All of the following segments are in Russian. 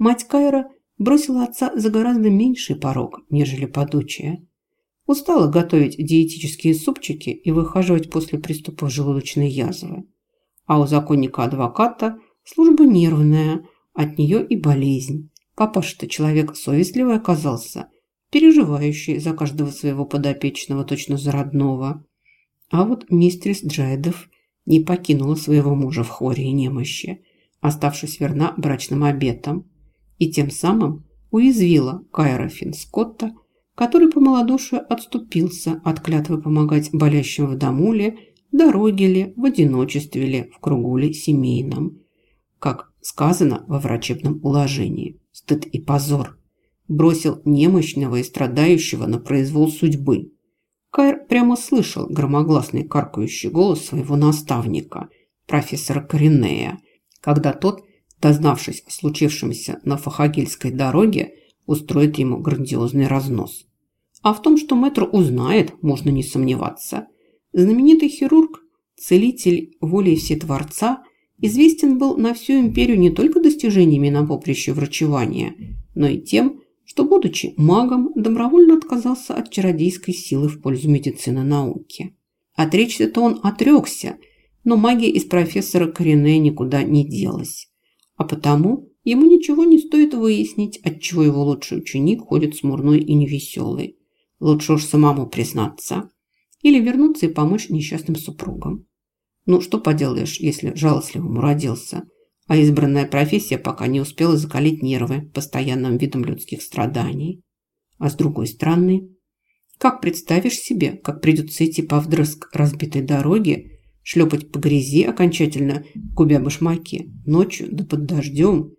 Мать Кайра бросила отца за гораздо меньший порог, нежели подучая. Устала готовить диетические супчики и выхаживать после приступов желудочной язвы. А у законника-адвоката служба нервная, от нее и болезнь. Папаша-то человек совестливый оказался, переживающий за каждого своего подопечного, точно за родного. А вот мистерис Джайдов не покинула своего мужа в хоре и немощи, оставшись верна брачным обетам, и тем самым уязвила Кайра Финскотта, который по малодушию отступился от клятвы помогать болящим в домуле, дороге ли, в одиночестве ли, в кругу ли семейном. Как сказано во врачебном уложении, стыд и позор. Бросил немощного и страдающего на произвол судьбы. Кайр прямо слышал громогласный каркающий голос своего наставника, профессора Коренея, когда тот, дознавшись о случившемся на Фахагильской дороге, устроит ему грандиозный разнос. А в том, что мэтр узнает, можно не сомневаться. Знаменитый хирург, целитель воли Всетворца, известен был на всю империю не только достижениями на поприще врачевания, но и тем, что, будучи магом, добровольно отказался от чародейской силы в пользу медицины науки. Отречься-то он отрекся, но магия из профессора Корене никуда не делась. А потому ему ничего не стоит выяснить, отчего его лучший ученик ходит смурной и невеселый. Лучше уж самому признаться. Или вернуться и помочь несчастным супругам. Ну, что поделаешь, если жалостливым родился, а избранная профессия пока не успела закалить нервы постоянным видом людских страданий. А с другой стороны, как представишь себе, как придется идти по вдрызг разбитой дороге, шлепать по грязи окончательно губя башмаки, ночью да под дождем,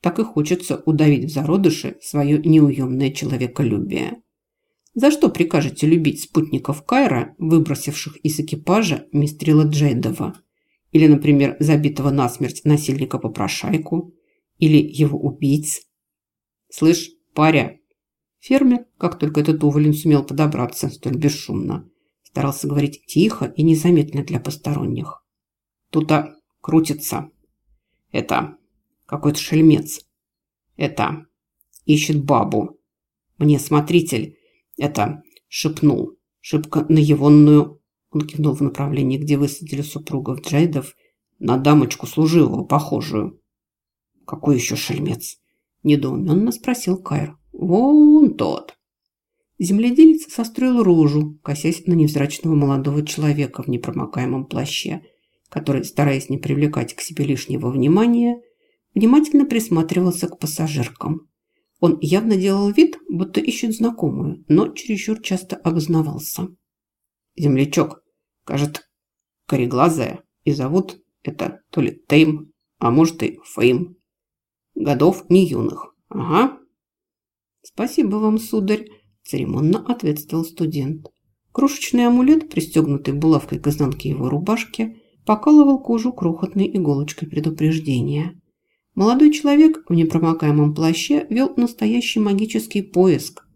так и хочется удавить в зародыше свое неуемное человеколюбие. За что прикажете любить спутников Кайра, выбросивших из экипажа мистрила Джейдова? Или, например, забитого насмерть насильника-попрошайку? Или его убийц? Слышь, паря! Фермер, как только этот уволен сумел подобраться столь бесшумно, старался говорить тихо и незаметно для посторонних. Тут-то крутится. Это какой-то шельмец. Это ищет бабу. Мне смотритель это шепнул. Шибко наевонную, он кивнул в направлении, где высадили супругов Джейдов, на дамочку служивого, похожую. «Какой еще шельмец?» – недоуменно спросил Кайр. «Вон тот». Земледелец состроил рожу, косясь на невзрачного молодого человека в непромокаемом плаще, который, стараясь не привлекать к себе лишнего внимания, внимательно присматривался к пассажиркам. Он явно делал вид, будто ищет знакомую, но чересчур часто обознавался. «Землячок, кажется, кореглазая, и зовут это то ли Тейм, а может и Фейм. Годов не юных. Ага». «Спасибо вам, сударь», – церемонно ответствовал студент. Крошечный амулет, пристегнутый булавкой к изнанке его рубашки, покалывал кожу крохотной иголочкой предупреждения. Молодой человек в непромокаемом плаще вел настоящий магический поиск.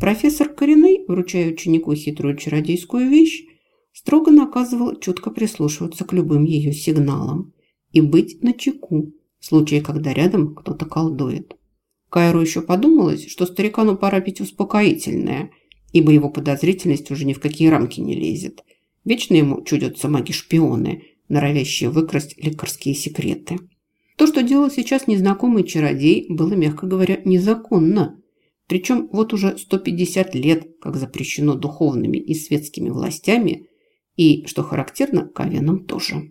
Профессор Кореней, вручая ученику хитрую чародейскую вещь, строго наказывал чутко прислушиваться к любым ее сигналам и быть начеку в случае, когда рядом кто-то колдует. Кайру еще подумалось, что старикану пора пить успокоительное, ибо его подозрительность уже ни в какие рамки не лезет. Вечно ему чудятся маги-шпионы, норовящие выкрасть лекарские секреты. То, что делал сейчас незнакомый чародей, было, мягко говоря, незаконно. Причем вот уже 150 лет, как запрещено духовными и светскими властями, и, что характерно, ковенам тоже.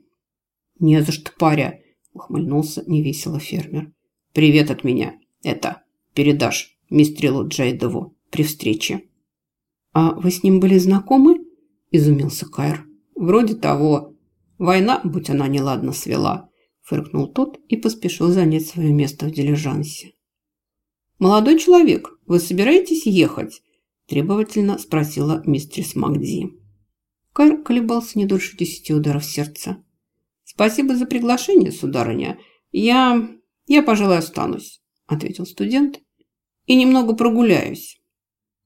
«Не за что, паря!» – ухмыльнулся невесело фермер. «Привет от меня. Это, передашь мистрилу Джейдову при встрече». «А вы с ним были знакомы?» – изумился Кайр. «Вроде того. Война, будь она неладно свела» фыркнул тот и поспешил занять свое место в дилижансе. «Молодой человек, вы собираетесь ехать?» – требовательно спросила мистерс Макди. Кайр колебался не дольше десяти ударов сердца. «Спасибо за приглашение, сударыня. Я... я, пожалуй, останусь», – ответил студент. «И немного прогуляюсь».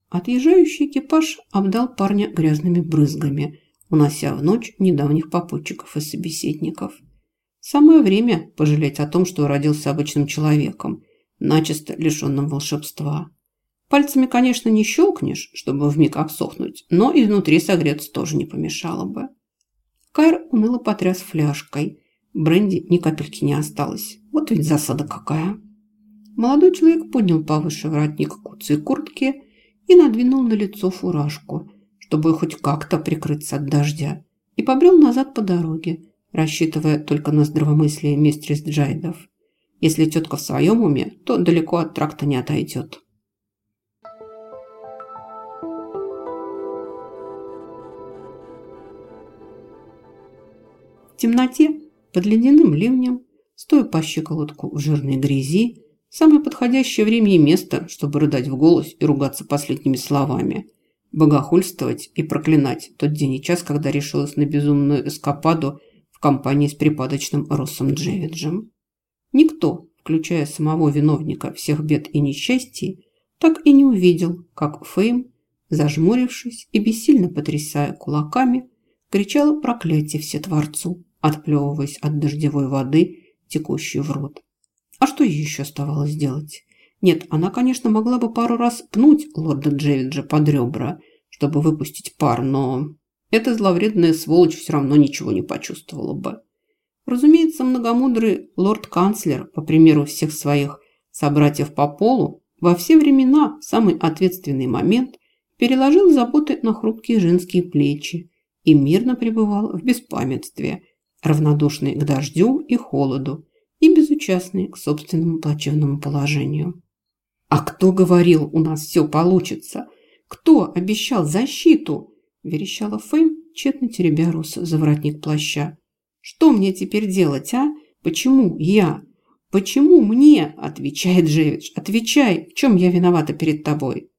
Отъезжающий экипаж обдал парня грязными брызгами, унося в ночь недавних попутчиков и собеседников – Самое время пожалеть о том, что родился обычным человеком, начисто лишенным волшебства. Пальцами, конечно, не щелкнешь, чтобы вмиг обсохнуть, но изнутри согреться тоже не помешало бы. Кайр уныло потряс фляжкой. Бренди ни капельки не осталось. Вот ведь засада какая. Молодой человек поднял повыше воротник куцы куртки и надвинул на лицо фуражку, чтобы хоть как-то прикрыться от дождя, и побрел назад по дороге, рассчитывая только на здравомыслие мистерис Джайдов. Если тетка в своем уме, то далеко от тракта не отойдет. В темноте, под ледяным ливнем, стоя по щиколотку в жирной грязи, самое подходящее время и место, чтобы рыдать в голос и ругаться последними словами, богохульствовать и проклинать тот день и час, когда решилась на безумную эскападу в компании с припадочным Россом Джевиджем. Никто, включая самого виновника всех бед и несчастий, так и не увидел, как Фейм, зажмурившись и бессильно потрясая кулаками, кричала проклятие все Творцу отплевываясь от дождевой воды, текущей в рот. А что ей еще оставалось делать? Нет, она, конечно, могла бы пару раз пнуть лорда Джевиджа под ребра, чтобы выпустить пар, но эта зловредная сволочь все равно ничего не почувствовала бы. Разумеется, многомудрый лорд-канцлер, по примеру всех своих собратьев по полу, во все времена, в самый ответственный момент, переложил заботы на хрупкие женские плечи и мирно пребывал в беспамятстве, равнодушный к дождю и холоду и безучастный к собственному плачевному положению. «А кто говорил, у нас все получится? Кто обещал защиту?» – верещала Фейм, тщетно теребя Руса за воротник плаща. «Что мне теперь делать, а? Почему я? Почему мне?» – отвечает Джевидж. «Отвечай, в чем я виновата перед тобой?»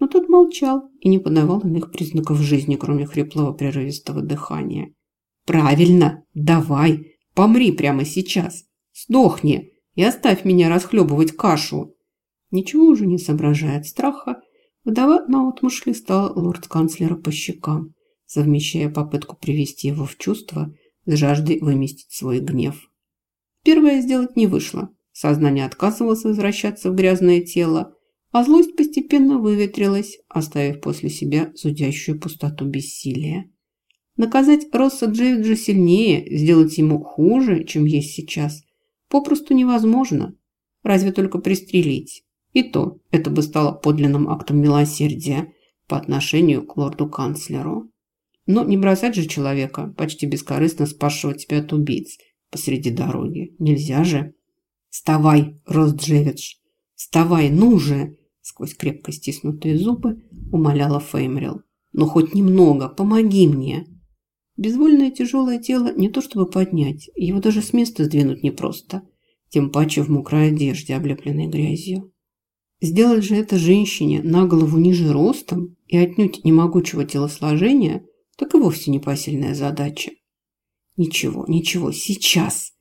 Но тот молчал и не подавал иных признаков жизни, кроме хриплого прерывистого дыхания. Правильно, давай, помри прямо сейчас. Сдохни и оставь меня расхлебывать кашу. Ничего уже не соображая от страха, вдова наотмашь листала лорд-канцлера по щекам, совмещая попытку привести его в чувство с жаждой выместить свой гнев. Первое сделать не вышло. Сознание отказывалось возвращаться в грязное тело, а злость постепенно выветрилась, оставив после себя зудящую пустоту бессилия. Наказать Росса Джейджа сильнее, сделать ему хуже, чем есть сейчас, попросту невозможно. Разве только пристрелить. И то это бы стало подлинным актом милосердия по отношению к лорду-канцлеру. Но не бросать же человека, почти бескорыстно спасшего тебя от убийц, посреди дороги. Нельзя же. «Вставай, Рос Джевидж! Вставай, ну же!» Сквозь крепко стиснутые зубы умоляла Феймрил. «Ну хоть немного, помоги мне!» Безвольное тяжелое тело не то чтобы поднять, его даже с места сдвинуть непросто, тем паче в мокрой одежде, облепленной грязью. Сделать же это женщине на голову ниже ростом и отнюдь не могучего телосложения, так и вовсе непосильная задача. Ничего, ничего, сейчас.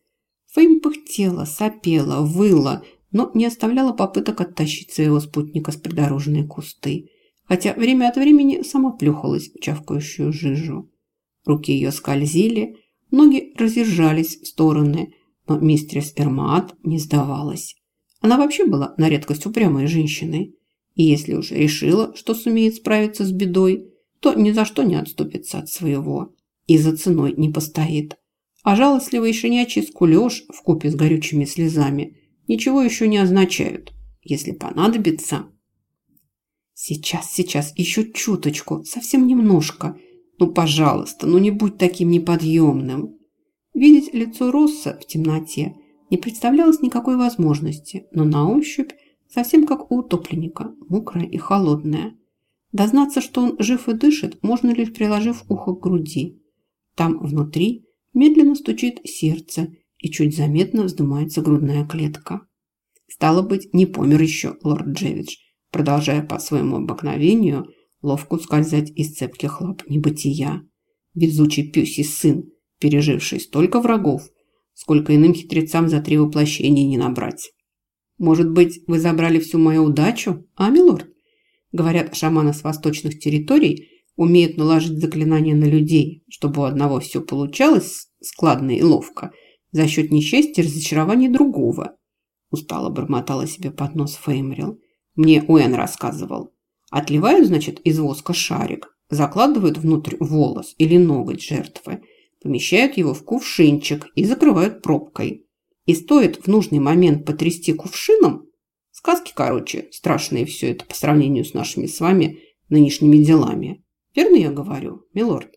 Фейм пыхтела, сопела, выла, но не оставляла попыток оттащить своего спутника с придорожной кусты, хотя время от времени сама плюхалась в чавкающую жижу. Руки ее скользили, ноги разъезжались в стороны, но мистерис Эрмаат не сдавалась. Она вообще была на редкость упрямой женщиной. И если уж решила, что сумеет справиться с бедой, то ни за что не отступится от своего и за ценой не постоит. А жалостливый щенячий скулеж купе с горючими слезами ничего еще не означают. Если понадобится... Сейчас, сейчас, еще чуточку, совсем немножко, ну, пожалуйста, ну не будь таким неподъемным. Видеть лицо Росса в темноте не представлялось никакой возможности, но на ощупь совсем как у утопленника, мокрая и холодная. Дознаться, что он жив и дышит, можно лишь приложив ухо к груди. Там внутри медленно стучит сердце и чуть заметно вздымается грудная клетка. Стало быть, не помер еще лорд Джевидж, продолжая по своему обыкновению ловко ускользать из цепких лап небытия. Везучий пёсий сын, переживший столько врагов, сколько иным хитрецам за три воплощения не набрать. Может быть, вы забрали всю мою удачу, а, милорд? Говорят, шаманы с восточных территорий умеют наложить заклинания на людей, чтобы у одного все получалось складно и ловко, за счет несчастья и разочарования другого. устало бормотала себе под нос Феймрил. Мне Уэн рассказывал. Отливают, значит, из воска шарик, закладывают внутрь волос или ноготь жертвы, помещают его в кувшинчик и закрывают пробкой. И стоит в нужный момент потрясти кувшином, сказки, короче, страшные все это по сравнению с нашими с вами нынешними делами. Верно я говорю, милорд?